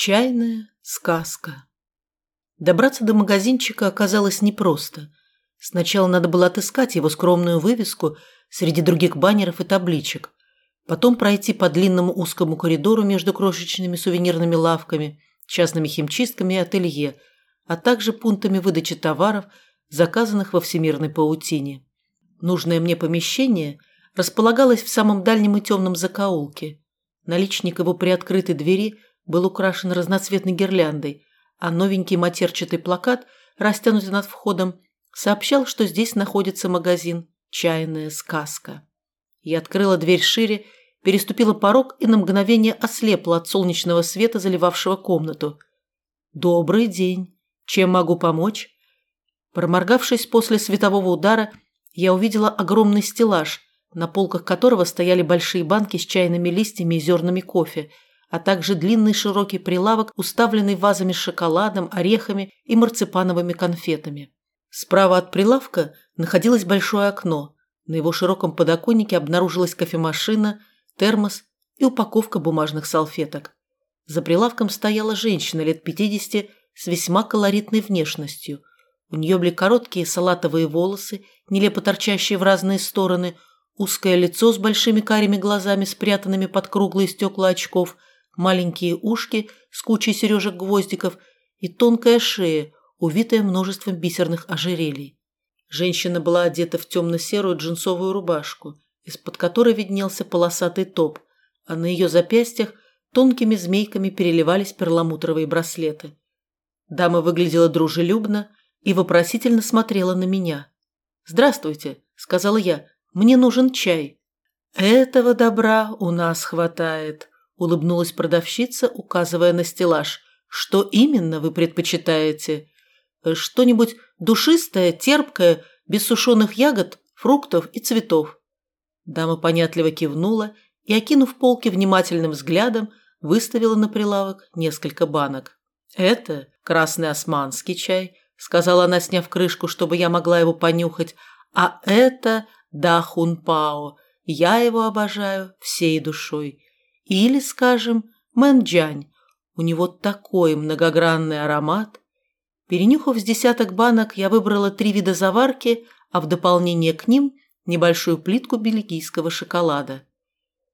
Чайная сказка. Добраться до магазинчика оказалось непросто. Сначала надо было отыскать его скромную вывеску среди других баннеров и табличек, потом пройти по длинному узкому коридору между крошечными сувенирными лавками, частными химчистками и ателье, а также пунктами выдачи товаров, заказанных во всемирной паутине. Нужное мне помещение располагалось в самом дальнем и темном закоулке. Наличник его приоткрытой двери был украшен разноцветной гирляндой, а новенький матерчатый плакат, растянутый над входом, сообщал, что здесь находится магазин «Чайная сказка». Я открыла дверь шире, переступила порог и на мгновение ослепла от солнечного света, заливавшего комнату. «Добрый день. Чем могу помочь?» Проморгавшись после светового удара, я увидела огромный стеллаж, на полках которого стояли большие банки с чайными листьями и зернами кофе, а также длинный широкий прилавок, уставленный вазами с шоколадом, орехами и марципановыми конфетами. Справа от прилавка находилось большое окно. На его широком подоконнике обнаружилась кофемашина, термос и упаковка бумажных салфеток. За прилавком стояла женщина лет 50 с весьма колоритной внешностью. У нее были короткие салатовые волосы, нелепо торчащие в разные стороны, узкое лицо с большими карими глазами, спрятанными под круглые стекла очков, маленькие ушки с кучей сережек-гвоздиков и тонкая шея, увитая множеством бисерных ожерелий. Женщина была одета в темно-серую джинсовую рубашку, из-под которой виднелся полосатый топ, а на ее запястьях тонкими змейками переливались перламутровые браслеты. Дама выглядела дружелюбно и вопросительно смотрела на меня. «Здравствуйте», — сказала я, — «мне нужен чай». «Этого добра у нас хватает», — улыбнулась продавщица, указывая на стеллаж. «Что именно вы предпочитаете?» Э, что-нибудь душистое, терпкое, без сушеных ягод, фруктов и цветов. Дама понятливо кивнула и, окинув полки внимательным взглядом, выставила на прилавок несколько банок. «Это красный османский чай», — сказала она, сняв крышку, чтобы я могла его понюхать, «а это дахунпао. Я его обожаю всей душой. Или, скажем, мэнджань. У него такой многогранный аромат, Перенюхав с десяток банок, я выбрала три вида заварки, а в дополнение к ним небольшую плитку бельгийского шоколада.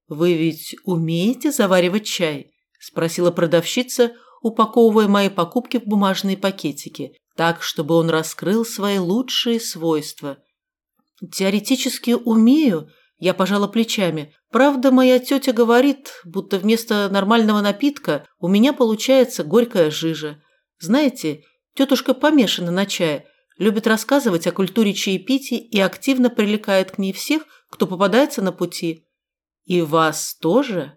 «Вы ведь умеете заваривать чай?» – спросила продавщица, упаковывая мои покупки в бумажные пакетики, так, чтобы он раскрыл свои лучшие свойства. «Теоретически умею», – я пожала плечами. «Правда, моя тетя говорит, будто вместо нормального напитка у меня получается горькая жижа. Знаете, Тетушка помешана на чае, любит рассказывать о культуре чаепития и активно привлекает к ней всех, кто попадается на пути. И вас тоже?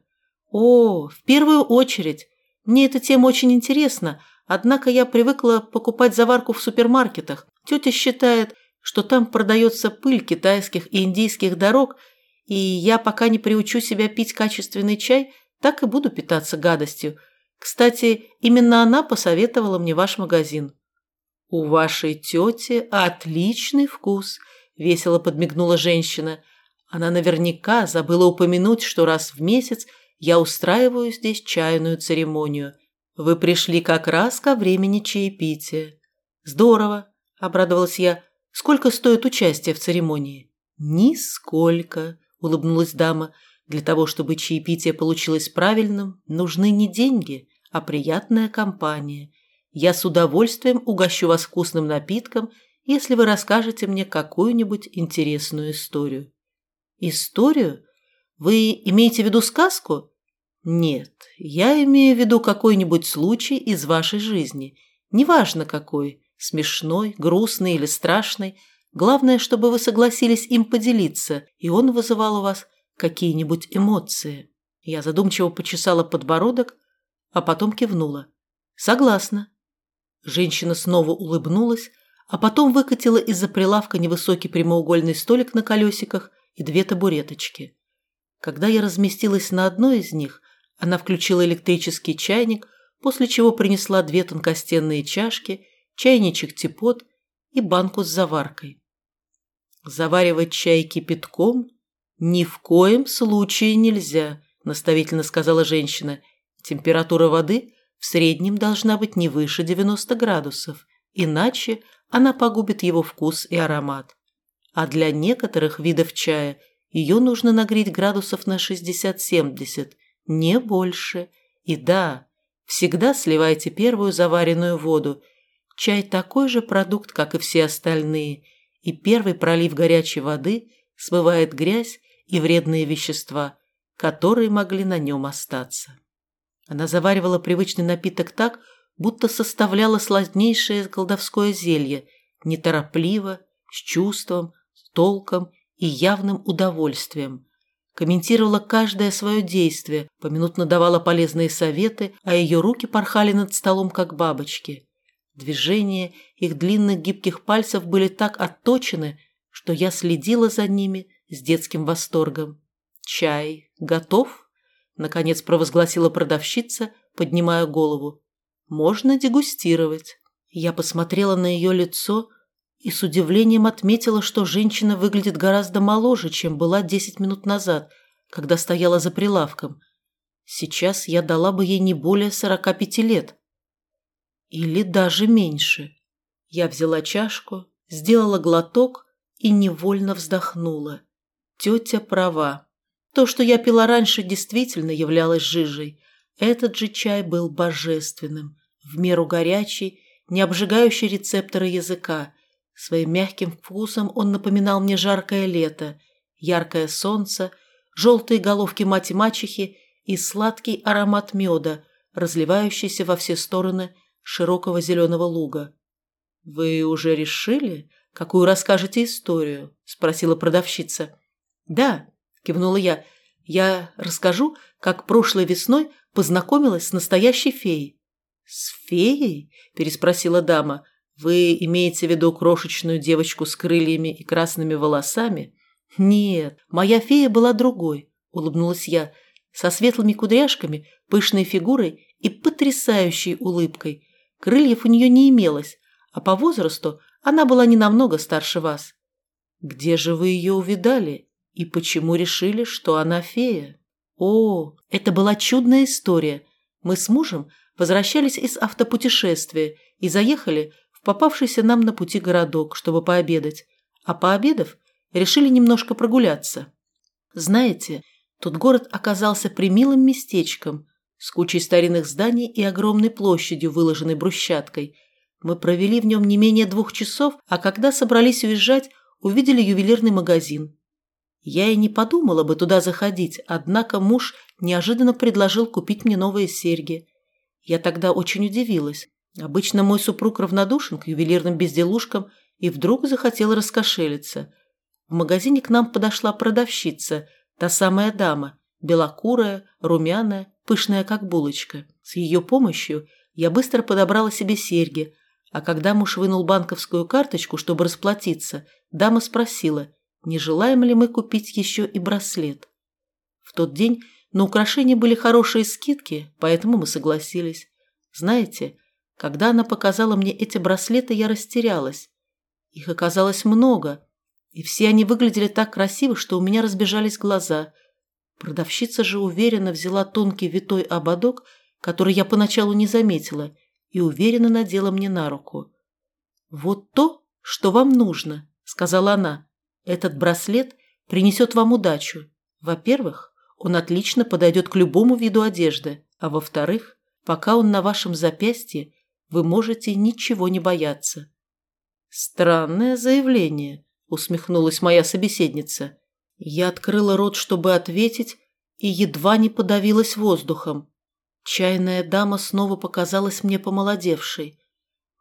О, в первую очередь. Мне эта тема очень интересна, однако я привыкла покупать заварку в супермаркетах. Тетя считает, что там продается пыль китайских и индийских дорог, и я пока не приучу себя пить качественный чай, так и буду питаться гадостью – кстати, именно она посоветовала мне ваш магазин. «У вашей тети отличный вкус», – весело подмигнула женщина. Она наверняка забыла упомянуть, что раз в месяц я устраиваю здесь чайную церемонию. Вы пришли как раз ко времени чаепития. Здорово, обрадовалась я. Сколько стоит участие в церемонии? Нисколько, улыбнулась дама. Для того, чтобы чаепитие получилось правильным, нужны не деньги, а приятная компания. Я с удовольствием угощу вас вкусным напитком, если вы расскажете мне какую-нибудь интересную историю. Историю? Вы имеете в виду сказку? Нет, я имею в виду какой-нибудь случай из вашей жизни. Неважно какой, смешной, грустный или страшный. Главное, чтобы вы согласились им поделиться, и он вызывал у вас какие-нибудь эмоции. Я задумчиво почесала подбородок, а потом кивнула. «Согласна». Женщина снова улыбнулась, а потом выкатила из-за прилавка невысокий прямоугольный столик на колесиках и две табуреточки. Когда я разместилась на одной из них, она включила электрический чайник, после чего принесла две тонкостенные чашки, чайничек типот и банку с заваркой. Заваривать чай кипятком ни в коем случае нельзя, наставительно сказала женщина. Температура воды в среднем должна быть не выше 90 градусов, иначе она погубит его вкус и аромат. А для некоторых видов чая ее нужно нагреть градусов на 60-70, не больше. И да, всегда сливайте первую заваренную воду. Чай такой же продукт, как и все остальные, и первый пролив горячей воды смывает грязь и вредные вещества, которые могли на нем остаться. Она заваривала привычный напиток так, будто составляла сложнейшее колдовское зелье, неторопливо, с чувством, с толком и явным удовольствием. Комментировала каждое свое действие, поминутно давала полезные советы, а ее руки порхали над столом, как бабочки. Движения их длинных гибких пальцев были так отточены, что я следила за ними с детским восторгом. «Чай готов?» – наконец провозгласила продавщица, поднимая голову. «Можно дегустировать». Я посмотрела на ее лицо и с удивлением отметила, что женщина выглядит гораздо моложе, чем была десять минут назад, когда стояла за прилавком. Сейчас я дала бы ей не более сорока пяти лет. Или даже меньше. Я взяла чашку, сделала глоток и невольно вздохнула. Тетя права. То, что я пила раньше, действительно являлось жижей. Этот же чай был божественным, в меру горячий, не обжигающий рецепторы языка. Своим мягким вкусом он напоминал мне жаркое лето, яркое солнце, желтые головки мать-мачехи и сладкий аромат меда, разливающийся во все стороны широкого зеленого луга. «Вы уже решили, какую расскажете историю?» – спросила продавщица. «Да», – кивнула я, – «я расскажу, как прошлой весной познакомилась с настоящей феей». «С феей?» – переспросила дама. «Вы имеете в виду крошечную девочку с крыльями и красными волосами?» «Нет, моя фея была другой», – улыбнулась я, – «со светлыми кудряшками, пышной фигурой и потрясающей улыбкой. Крыльев у нее не имелось, а по возрасту она была не намного старше вас. Где же вы ее увидали и почему решили, что она фея? О, это была чудная история. Мы с мужем возвращались из автопутешествия и заехали в попавшийся нам на пути городок, чтобы пообедать. А пообедав, решили немножко прогуляться. Знаете, тот город оказался примилым местечком, с кучей старинных зданий и огромной площадью, выложенной брусчаткой – мы провели в нем не менее двух часов, а когда собрались уезжать, увидели ювелирный магазин. Я и не подумала бы туда заходить, однако муж неожиданно предложил купить мне новые серьги. Я тогда очень удивилась. Обычно мой супруг равнодушен к ювелирным безделушкам и вдруг захотел раскошелиться. В магазине к нам подошла продавщица, та самая дама, белокурая, румяная, пышная как булочка. С ее помощью я быстро подобрала себе серьги, а когда муж вынул банковскую карточку, чтобы расплатиться, дама спросила, не желаем ли мы купить еще и браслет. В тот день на украшения были хорошие скидки, поэтому мы согласились. Знаете, когда она показала мне эти браслеты, я растерялась. Их оказалось много, и все они выглядели так красиво, что у меня разбежались глаза. Продавщица же уверенно взяла тонкий витой ободок, который я поначалу не заметила – и уверенно надела мне на руку. «Вот то, что вам нужно», — сказала она. «Этот браслет принесет вам удачу. Во-первых, он отлично подойдет к любому виду одежды, а во-вторых, пока он на вашем запястье, вы можете ничего не бояться». «Странное заявление», — усмехнулась моя собеседница. Я открыла рот, чтобы ответить, и едва не подавилась воздухом. Чайная дама снова показалась мне помолодевшей.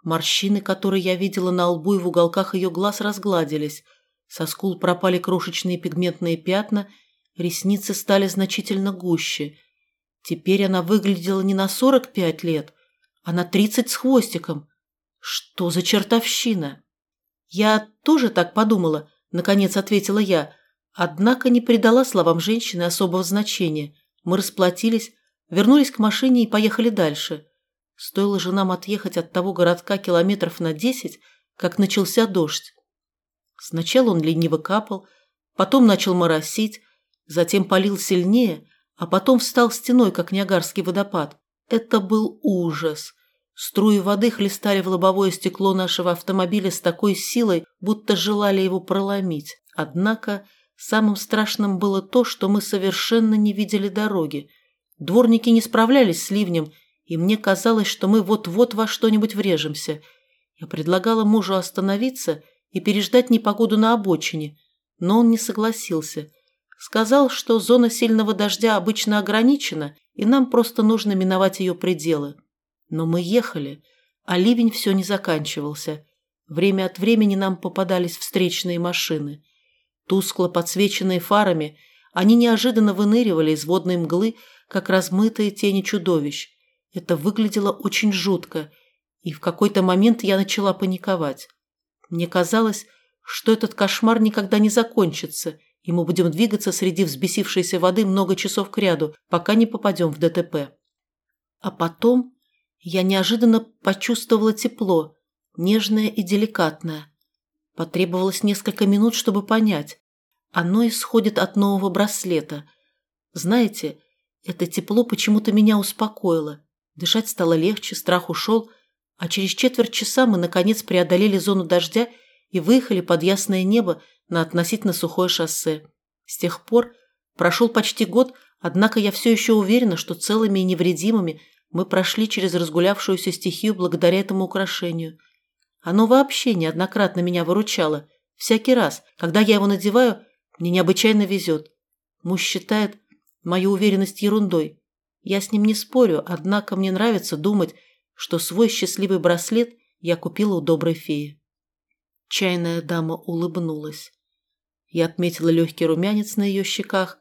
Морщины, которые я видела на лбу и в уголках ее глаз, разгладились. Со скул пропали крошечные пигментные пятна, ресницы стали значительно гуще. Теперь она выглядела не на сорок пять лет, а на тридцать с хвостиком. Что за чертовщина? Я тоже так подумала, наконец ответила я, однако не придала словам женщины особого значения. Мы расплатились, Вернулись к машине и поехали дальше. Стоило же нам отъехать от того городка километров на десять, как начался дождь. Сначала он лениво капал, потом начал моросить, затем полил сильнее, а потом встал стеной, как Ниагарский водопад. Это был ужас. Струи воды хлестали в лобовое стекло нашего автомобиля с такой силой, будто желали его проломить. Однако самым страшным было то, что мы совершенно не видели дороги. Дворники не справлялись с ливнем, и мне казалось, что мы вот-вот во что-нибудь врежемся. Я предлагала мужу остановиться и переждать непогоду на обочине, но он не согласился. Сказал, что зона сильного дождя обычно ограничена, и нам просто нужно миновать ее пределы. Но мы ехали, а ливень все не заканчивался. Время от времени нам попадались встречные машины. Тускло подсвеченные фарами, они неожиданно выныривали из водной мглы, как размытые тени чудовищ. Это выглядело очень жутко, и в какой-то момент я начала паниковать. Мне казалось, что этот кошмар никогда не закончится, и мы будем двигаться среди взбесившейся воды много часов кряду, пока не попадем в ДТП. А потом я неожиданно почувствовала тепло, нежное и деликатное. Потребовалось несколько минут, чтобы понять. Оно исходит от нового браслета. Знаете, это тепло почему-то меня успокоило. Дышать стало легче, страх ушел, а через четверть часа мы, наконец, преодолели зону дождя и выехали под ясное небо на относительно сухое шоссе. С тех пор прошел почти год, однако я все еще уверена, что целыми и невредимыми мы прошли через разгулявшуюся стихию благодаря этому украшению. Оно вообще неоднократно меня выручало. Всякий раз, когда я его надеваю, мне необычайно везет. Муж считает мою уверенность ерундой. Я с ним не спорю, однако мне нравится думать, что свой счастливый браслет я купила у доброй феи. Чайная дама улыбнулась. Я отметила легкий румянец на ее щеках,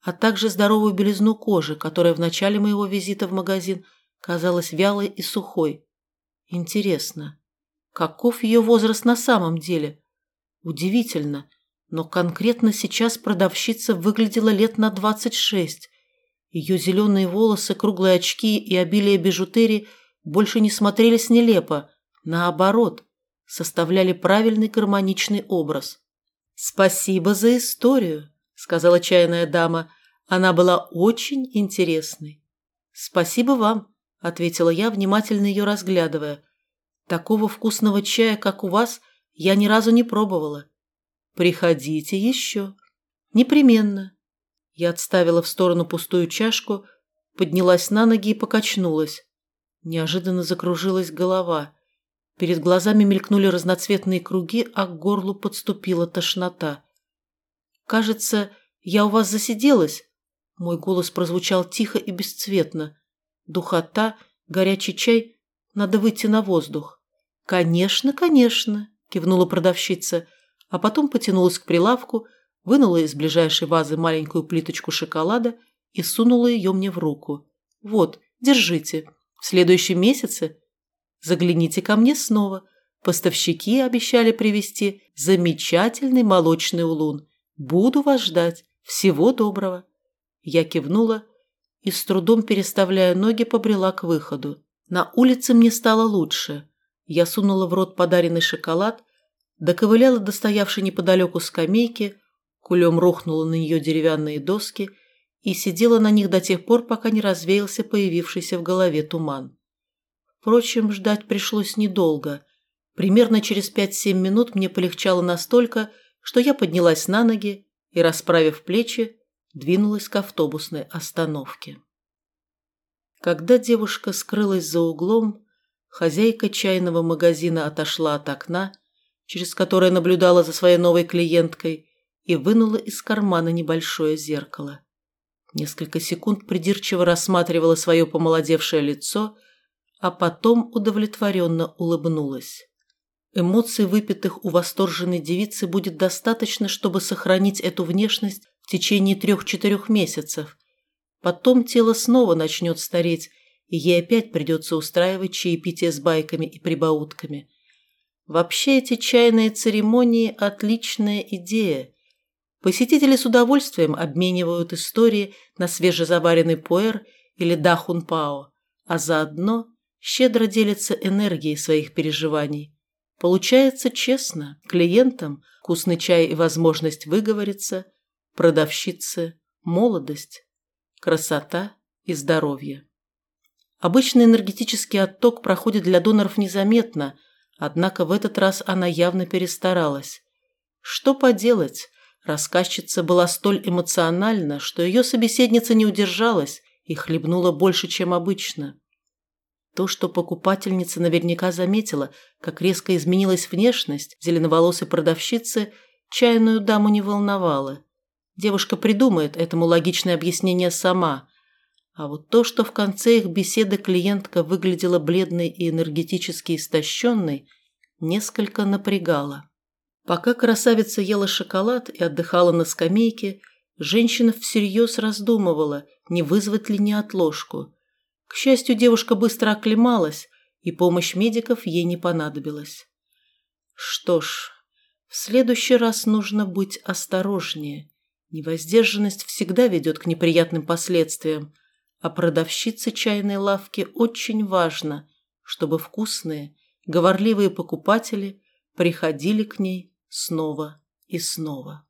а также здоровую белизну кожи, которая в начале моего визита в магазин казалась вялой и сухой. Интересно, каков ее возраст на самом деле? Удивительно, но конкретно сейчас продавщица выглядела лет на двадцать шесть. Ее зеленые волосы, круглые очки и обилие бижутерии больше не смотрелись нелепо, наоборот, составляли правильный гармоничный образ. «Спасибо за историю», сказала чайная дама. Она была очень интересной. «Спасибо вам», – ответила я, внимательно ее разглядывая. «Такого вкусного чая, как у вас, я ни разу не пробовала. Приходите еще. Непременно». Я отставила в сторону пустую чашку, поднялась на ноги и покачнулась. Неожиданно закружилась голова. Перед глазами мелькнули разноцветные круги, а к горлу подступила тошнота. «Кажется, я у вас засиделась». Мой голос прозвучал тихо и бесцветно. Духота, горячий чай, надо выйти на воздух. «Конечно, конечно», – кивнула продавщица, а потом потянулась к прилавку, вынула из ближайшей вазы маленькую плиточку шоколада и сунула ее мне в руку. «Вот, держите. В следующем месяце загляните ко мне снова. Поставщики обещали привезти замечательный молочный улун. Буду вас ждать. Всего доброго. Я кивнула и, с трудом переставляя ноги, побрела к выходу. На улице мне стало лучше. Я сунула в рот подаренный шоколад, доковыляла до стоявшей неподалеку скамейки, кулем рухнула на нее деревянные доски и сидела на них до тех пор, пока не развеялся появившийся в голове туман. Впрочем, ждать пришлось недолго. Примерно через 5-7 минут мне полегчало настолько, что я поднялась на ноги и, расправив плечи, двинулась к автобусной остановке. Когда девушка скрылась за углом, хозяйка чайного магазина отошла от окна, через которое наблюдала за своей новой клиенткой, и вынула из кармана небольшое зеркало. Несколько секунд придирчиво рассматривала свое помолодевшее лицо, а потом удовлетворенно улыбнулась. Эмоций, выпитых у восторженной девицы, будет достаточно, чтобы сохранить эту внешность в течение трех-четырех месяцев. Потом тело снова начнет стареть, и ей опять придется устраивать чаепитие с байками и прибаутками. Вообще эти чайные церемонии – отличная идея. Посетители с удовольствием обменивают истории на свежезаваренный пуэр или дахунпао, а заодно щедро делятся энергией своих переживаний. Получается честно, клиентам вкусный чай и возможность выговориться, продавщице молодость, красота и здоровье. Обычный энергетический отток проходит для доноров незаметно, однако в этот раз она явно перестаралась. Что поделать, рассказчица была столь эмоциональна, что ее собеседница не удержалась и хлебнула больше, чем обычно. То, что покупательница наверняка заметила, как резко изменилась внешность зеленоволосой продавщицы, чайную даму не волновало. Девушка придумает этому логичное объяснение сама. А вот то, что в конце их беседы клиентка выглядела бледной и энергетически истощенной, несколько напрягало. Пока красавица ела шоколад и отдыхала на скамейке, женщина всерьез раздумывала, не вызвать ли неотложку – к счастью, девушка быстро оклемалась, и помощь медиков ей не понадобилась. Что ж, в следующий раз нужно быть осторожнее. Невоздержанность всегда ведет к неприятным последствиям, а продавщице чайной лавки очень важно, чтобы вкусные, говорливые покупатели приходили к ней снова и снова.